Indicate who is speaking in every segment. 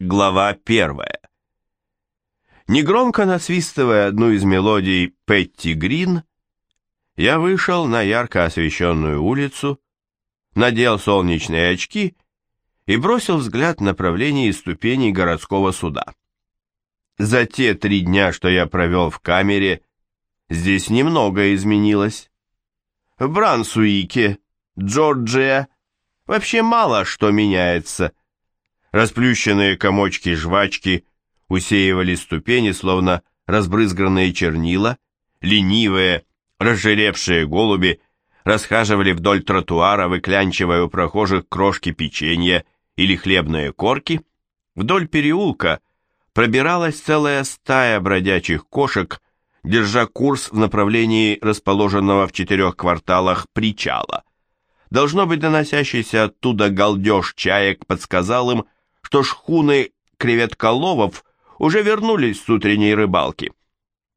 Speaker 1: Глава первая. Негромко насвистывая одну из мелодий Петти Грин, я вышел на ярко освещенную улицу, надел солнечные очки и бросил взгляд в направлении ступеней городского суда. За те три дня, что я провел в камере, здесь немного изменилось. В Брансуике, Джорджия, вообще мало что меняется – Расплющенные комочки жвачки усеивали ступени, словно разбрызганные чернила, ленивые, разжиревшие голуби расхаживали вдоль тротуара, выклянчивая у прохожих крошки печенья или хлебные корки. Вдоль переулка пробиралась целая стая бродячих кошек, держа курс в направлении расположенного в четырех кварталах причала. Должно быть, доносящийся оттуда галдеж чаек подсказал им, что шхуны креветколовов уже вернулись с утренней рыбалки.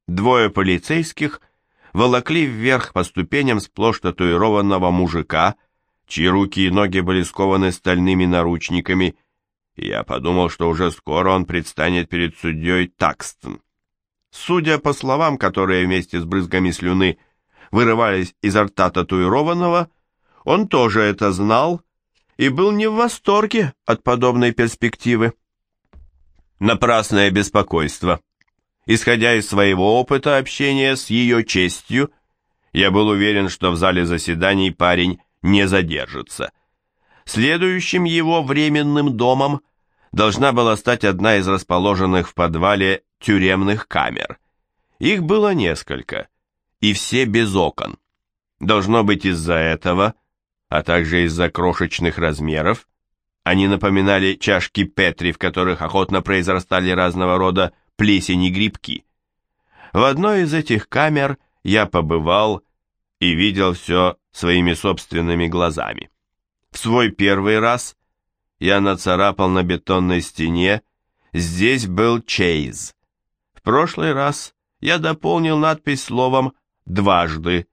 Speaker 1: Двое полицейских волокли вверх по ступеням сплошь татуированного мужика, чьи руки и ноги были скованы стальными наручниками, и я подумал, что уже скоро он предстанет перед судьей Такстон. Судя по словам, которые вместе с брызгами слюны вырывались изо рта татуированного, он тоже это знал и был не в восторге от подобной перспективы. Напрасное беспокойство. Исходя из своего опыта общения с ее честью, я был уверен, что в зале заседаний парень не задержится. Следующим его временным домом должна была стать одна из расположенных в подвале тюремных камер. Их было несколько, и все без окон. Должно быть из-за этого – а также из-за крошечных размеров, они напоминали чашки Петри, в которых охотно произрастали разного рода плесени грибки. В одной из этих камер я побывал и видел все своими собственными глазами. В свой первый раз я нацарапал на бетонной стене «Здесь был Чейз». В прошлый раз я дополнил надпись словом «дважды».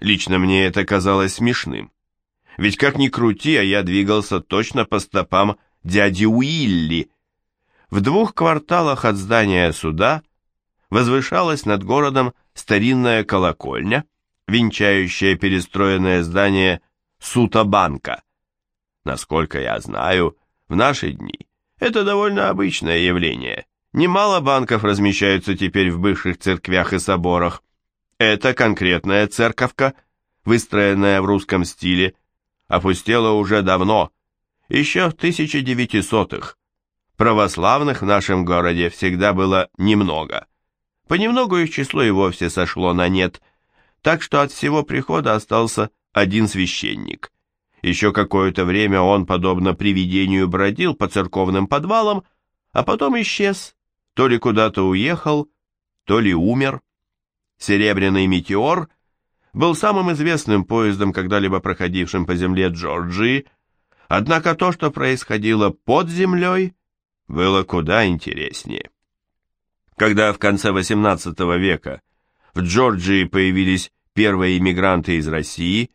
Speaker 1: Лично мне это казалось смешным. Ведь как ни крути, а я двигался точно по стопам дяди Уилли. В двух кварталах от здания суда возвышалась над городом старинная колокольня, венчающая перестроенное здание Сута-банка. Насколько я знаю, в наши дни это довольно обычное явление. Немало банков размещаются теперь в бывших церквях и соборах. Это конкретная церковка, выстроенная в русском стиле, опустела уже давно, еще в 1900-х. Православных в нашем городе всегда было немного. Понемногу их число и вовсе сошло на нет, так что от всего прихода остался один священник. Еще какое-то время он, подобно привидению, бродил по церковным подвалам, а потом исчез, то ли куда-то уехал, то ли умер. Серебряный метеор был самым известным поездом, когда-либо проходившим по земле Джорджии, однако то, что происходило под землей, было куда интереснее. Когда в конце XVIII века в Джорджии появились первые иммигранты из России,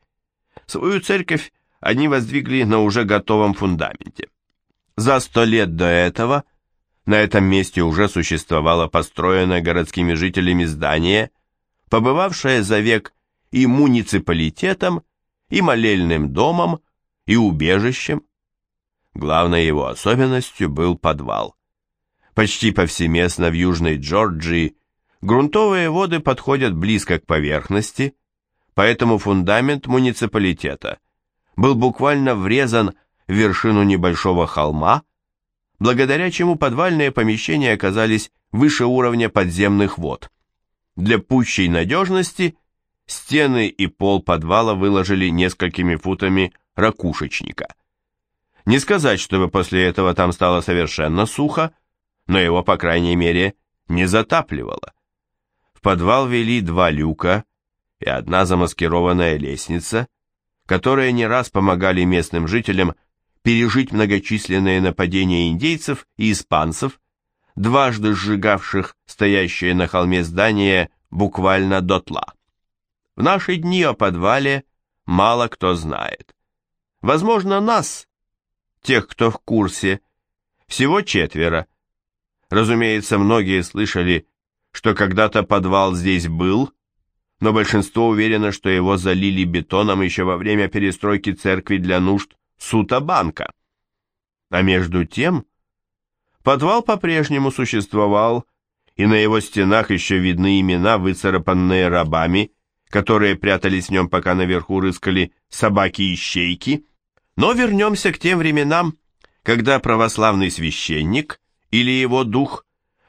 Speaker 1: свою церковь они воздвигли на уже готовом фундаменте. За сто лет до этого на этом месте уже существовало построенное городскими жителями здание, побывавшее за век и муниципалитетом, и молельным домом, и убежищем. Главной его особенностью был подвал. Почти повсеместно в Южной Джорджии грунтовые воды подходят близко к поверхности, поэтому фундамент муниципалитета был буквально врезан в вершину небольшого холма, благодаря чему подвальные помещения оказались выше уровня подземных вод. Для пущей надежности Стены и пол подвала выложили несколькими футами ракушечника. Не сказать, чтобы после этого там стало совершенно сухо, но его, по крайней мере, не затапливало. В подвал вели два люка и одна замаскированная лестница, которые не раз помогали местным жителям пережить многочисленные нападения индейцев и испанцев, дважды сжигавших стоящее на холме здание буквально дотла. В наши дни о подвале мало кто знает. Возможно, нас, тех, кто в курсе, Всего четверо. Разумеется, многие слышали, что когда-то подвал здесь был, но большинство уверено, что его залили бетоном еще во время перестройки церкви для нужд Сута-банка. А между тем, подвал по-прежнему существовал, и на его стенах еще видны имена, выцарапанные рабами, которые прятались в нем, пока наверху рыскали собаки-ищейки. Но вернемся к тем временам, когда православный священник или его дух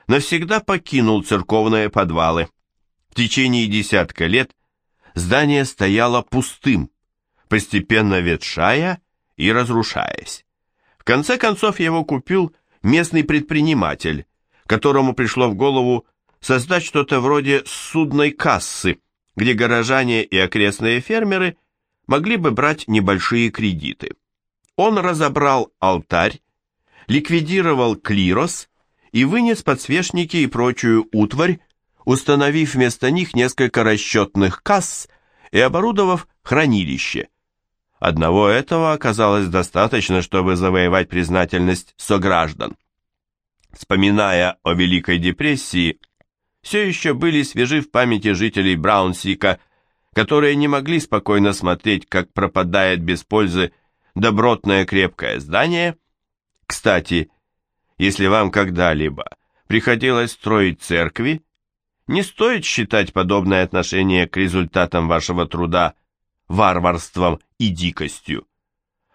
Speaker 1: навсегда покинул церковные подвалы. В течение десятка лет здание стояло пустым, постепенно ветшая и разрушаясь. В конце концов его купил местный предприниматель, которому пришло в голову создать что-то вроде судной кассы, где горожане и окрестные фермеры могли бы брать небольшие кредиты. Он разобрал алтарь, ликвидировал клирос и вынес подсвечники и прочую утварь, установив вместо них несколько расчетных касс и оборудовав хранилище. Одного этого оказалось достаточно, чтобы завоевать признательность сограждан. Вспоминая о Великой депрессии, все еще были свежи в памяти жителей Браунсика, которые не могли спокойно смотреть, как пропадает без пользы добротное крепкое здание. Кстати, если вам когда-либо приходилось строить церкви, не стоит считать подобное отношение к результатам вашего труда варварством и дикостью.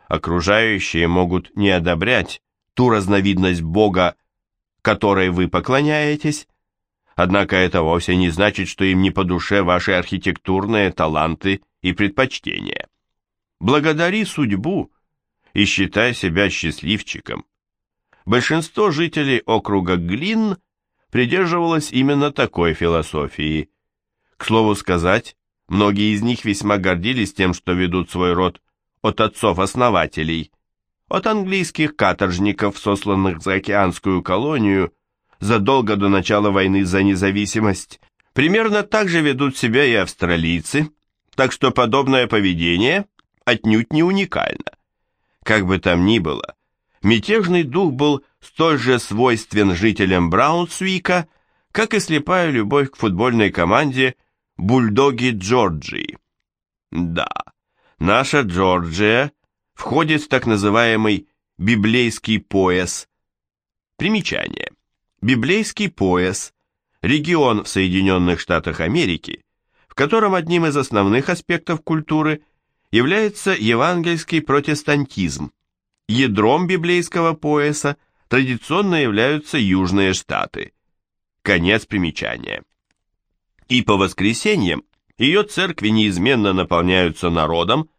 Speaker 1: Окружающие могут не одобрять ту разновидность Бога, которой вы поклоняетесь, однако это вовсе не значит, что им не по душе ваши архитектурные таланты и предпочтения. Благодари судьбу и считай себя счастливчиком. Большинство жителей округа Глин придерживалось именно такой философии. К слову сказать, многие из них весьма гордились тем, что ведут свой род от отцов-основателей, от английских каторжников, сосланных за океанскую колонию задолго до начала войны за независимость. Примерно так же ведут себя и австралийцы, так что подобное поведение отнюдь не уникально. Как бы там ни было, мятежный дух был столь же свойствен жителям Браунсвика, как и слепая любовь к футбольной команде «Бульдоги Джорджии». Да, наша Джорджия входит в так называемый библейский пояс. Примечание. Библейский пояс – регион в Соединенных Штатах Америки, в котором одним из основных аспектов культуры является евангельский протестантизм. Ядром библейского пояса традиционно являются Южные Штаты. Конец примечания. И по воскресеньям ее церкви неизменно наполняются народом,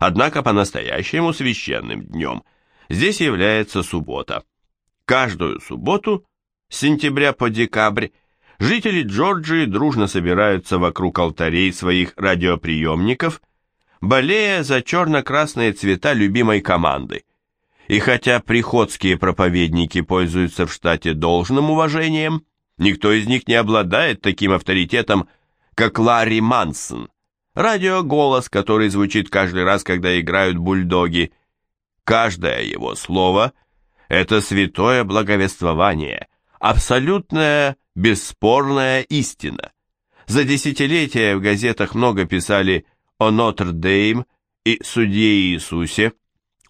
Speaker 1: однако по-настоящему священным днем здесь является суббота. Каждую субботу, с сентября по декабрь, жители Джорджии дружно собираются вокруг алтарей своих радиоприемников, болея за черно-красные цвета любимой команды – и хотя приходские проповедники пользуются в штате должным уважением, никто из них не обладает таким авторитетом, как Ларри Мансон, радиоголос, который звучит каждый раз, когда играют бульдоги. Каждое его слово – это святое благовествование, абсолютная, бесспорная истина. За десятилетия в газетах много писали о Нотр-Дейм и Судье Иисусе,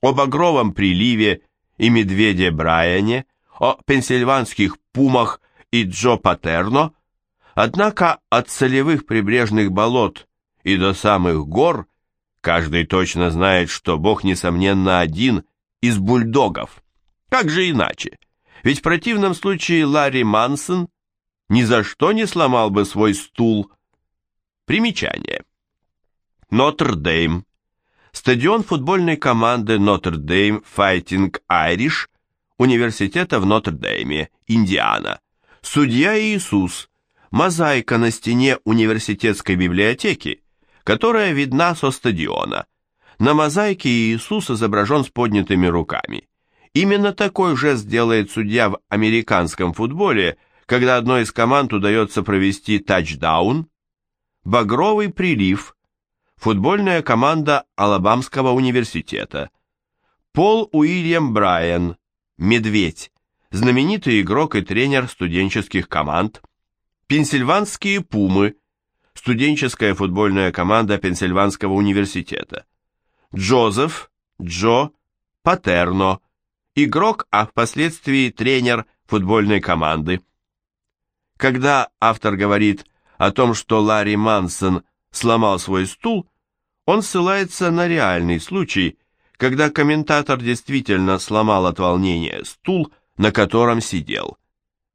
Speaker 1: о багровом приливе и медведе Брайане, о пенсильванских пумах и Джо Патерно, однако от солевых прибрежных болот и до самых гор каждый точно знает, что Бог, несомненно, один из бульдогов. Как же иначе? Ведь в противном случае Ларри Мансон ни за что не сломал бы свой стул. Примечание. Нотр-Дейм стадион футбольной команды Нотр-Дейм Fighting Irish университета в Нотр-Дейме, Индиана. Судья Иисус. Мозаика на стене университетской библиотеки, которая видна со стадиона. На мозаике Иисус изображен с поднятыми руками. Именно такой жест делает судья в американском футболе, когда одной из команд удается провести тачдаун. Багровый прилив. Футбольная команда Алабамского университета. Пол Уильям Брайан, Медведь, знаменитый игрок и тренер студенческих команд, Пенсильванские Пумы, студенческая футбольная команда Пенсильванского университета, Джозеф, Джо, Патерно, игрок, а впоследствии тренер футбольной команды. Когда автор говорит о том, что Ларри Мансон сломал свой стул, он ссылается на реальный случай, когда комментатор действительно сломал от волнения стул, на котором сидел.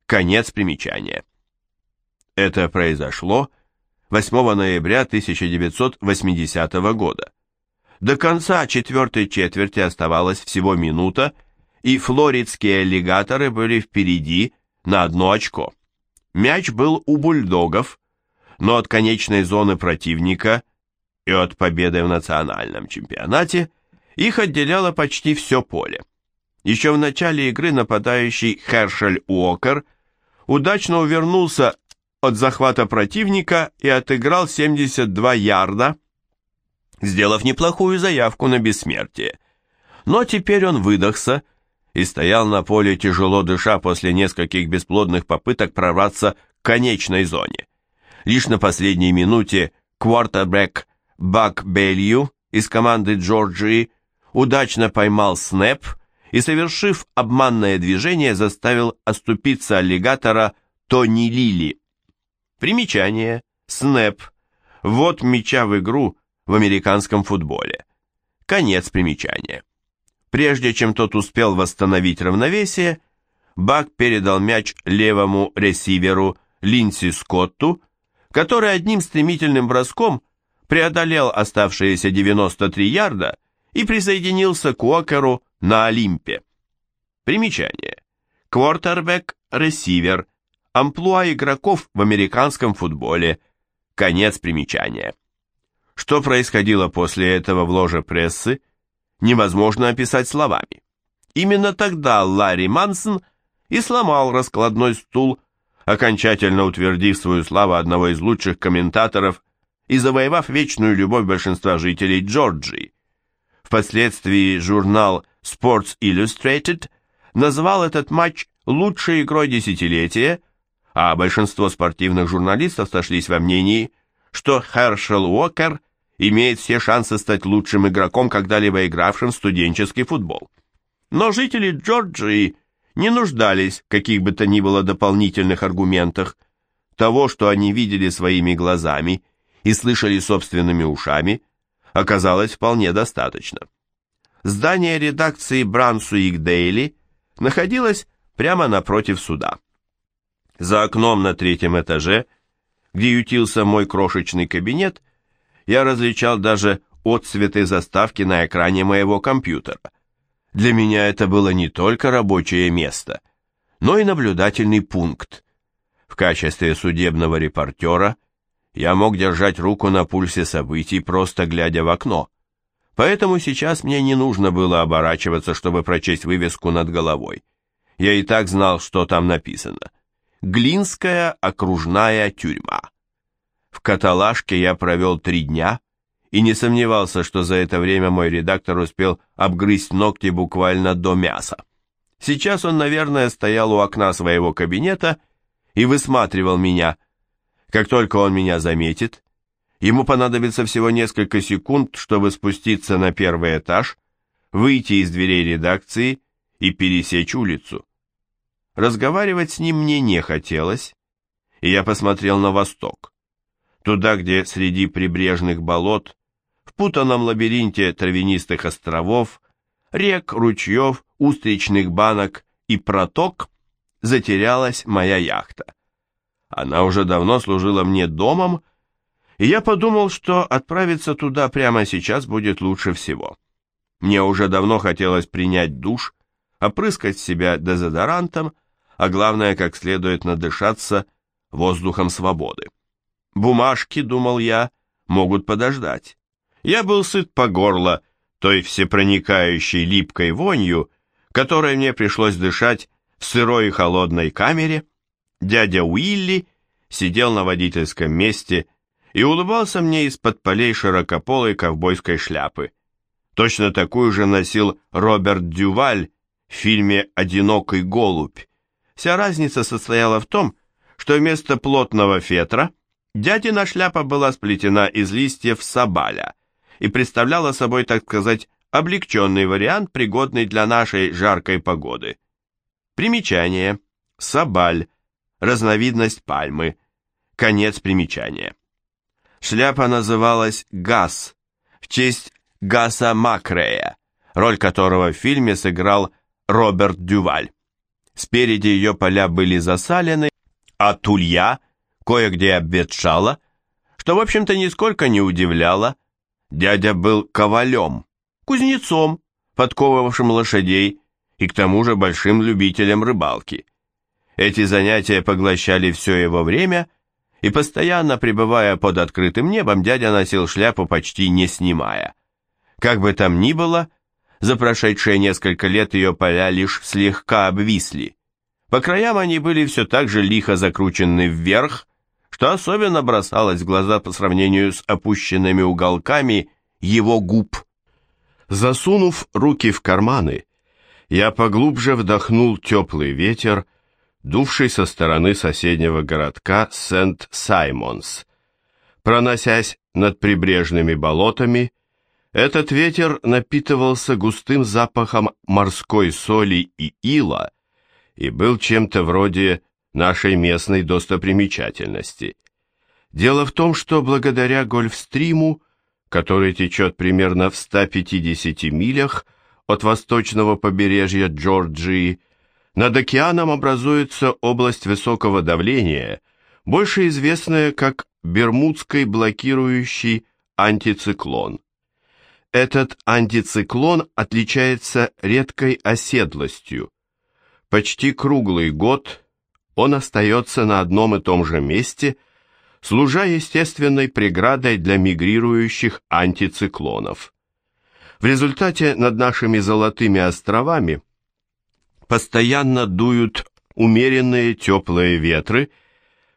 Speaker 1: Конец примечания. Это произошло 8 ноября 1980 года. До конца четвертой четверти оставалась всего минута, и флоридские аллигаторы были впереди на одно очко. Мяч был у бульдогов, но от конечной зоны противника и от победы в национальном чемпионате их отделяло почти все поле. Еще в начале игры нападающий Хершель Уокер удачно увернулся от захвата противника и отыграл 72 ярда, сделав неплохую заявку на бессмертие. Но теперь он выдохся и стоял на поле тяжело дыша после нескольких бесплодных попыток прорваться к конечной зоне. Лишь на последней минуте квартербэк Бак Белью из команды Джорджии удачно поймал снэп и, совершив обманное движение, заставил оступиться аллигатора Тони Лили. Примечание. Снэп. Вот мяча в игру в американском футболе. Конец примечания. Прежде чем тот успел восстановить равновесие, Бак передал мяч левому ресиверу Линси Скотту, который одним стремительным броском преодолел оставшиеся 93 ярда и присоединился к Уокеру на Олимпе. Примечание. Квартербек-ресивер. Амплуа игроков в американском футболе. Конец примечания. Что происходило после этого в ложе прессы, невозможно описать словами. Именно тогда Ларри Мансон и сломал раскладной стул, окончательно утвердив свою славу одного из лучших комментаторов и завоевав вечную любовь большинства жителей Джорджии. Впоследствии журнал Sports Illustrated назвал этот матч лучшей игрой десятилетия, а большинство спортивных журналистов сошлись во мнении, что Хершел Уокер имеет все шансы стать лучшим игроком, когда-либо игравшим в студенческий футбол. Но жители Джорджии не нуждались в каких бы то ни было дополнительных аргументах. Того, что они видели своими глазами и слышали собственными ушами, оказалось вполне достаточно. Здание редакции Брансуик Дейли находилось прямо напротив суда. За окном на третьем этаже, где ютился мой крошечный кабинет, я различал даже отцветы заставки на экране моего компьютера. Для меня это было не только рабочее место, но и наблюдательный пункт. В качестве судебного репортера я мог держать руку на пульсе событий, просто глядя в окно. Поэтому сейчас мне не нужно было оборачиваться, чтобы прочесть вывеску над головой. Я и так знал, что там написано. «Глинская окружная тюрьма». В каталажке я провел три дня и не сомневался, что за это время мой редактор успел обгрызть ногти буквально до мяса. Сейчас он, наверное, стоял у окна своего кабинета и высматривал меня. Как только он меня заметит, Ему понадобится всего несколько секунд, чтобы спуститься на первый этаж, выйти из дверей редакции и пересечь улицу. Разговаривать с ним мне не хотелось, и я посмотрел на восток, туда, где среди прибрежных болот, в путанном лабиринте травянистых островов, рек, ручьев, устричных банок и проток затерялась моя яхта. Она уже давно служила мне домом, и я подумал, что отправиться туда прямо сейчас будет лучше всего. Мне уже давно хотелось принять душ, опрыскать себя дезодорантом, а главное, как следует надышаться воздухом свободы. Бумажки, думал я, могут подождать. Я был сыт по горло той всепроникающей липкой вонью, которой мне пришлось дышать в сырой и холодной камере. Дядя Уилли сидел на водительском месте и улыбался мне из-под полей широкополой ковбойской шляпы. Точно такую же носил Роберт Дюваль в фильме «Одинокий голубь», Вся разница состояла в том, что вместо плотного фетра дядина шляпа была сплетена из листьев сабаля и представляла собой, так сказать, облегченный вариант, пригодный для нашей жаркой погоды. Примечание. Сабаль. Разновидность пальмы. Конец примечания. Шляпа называлась «Газ» в честь Гаса Макрея, роль которого в фильме сыграл Роберт Дюваль. Спереди ее поля были засалены, а тулья кое-где обветшала, что, в общем-то, нисколько не удивляло. Дядя был ковалем, кузнецом, подковывавшим лошадей и к тому же большим любителем рыбалки. Эти занятия поглощали все его время, и постоянно пребывая под открытым небом, дядя носил шляпу почти не снимая. Как бы там ни было, за прошедшие несколько лет ее поля лишь слегка обвисли. По краям они были все так же лихо закручены вверх, что особенно бросалось в глаза по сравнению с опущенными уголками его губ. Засунув руки в карманы, я поглубже вдохнул теплый ветер, дувший со стороны соседнего городка Сент-Саймонс. Проносясь над прибрежными болотами, этот ветер напитывался густым запахом морской соли и ила и был чем-то вроде нашей местной достопримечательности. Дело в том, что благодаря Гольфстриму, который течет примерно в 150 милях от восточного побережья Джорджии, над океаном образуется область высокого давления, больше известная как Бермудский блокирующий антициклон. Этот антициклон отличается редкой оседлостью. Почти круглый год он остается на одном и том же месте, служа естественной преградой для мигрирующих антициклонов. В результате над нашими золотыми островами постоянно дуют умеренные теплые ветры,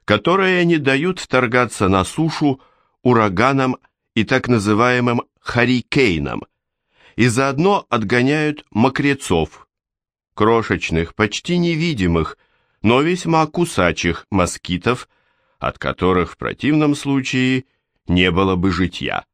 Speaker 1: которые не дают вторгаться на сушу ураганам и так называемым харикейном, и заодно отгоняют мокрецов, крошечных, почти невидимых, но весьма кусачих москитов, от которых в противном случае не было бы житья.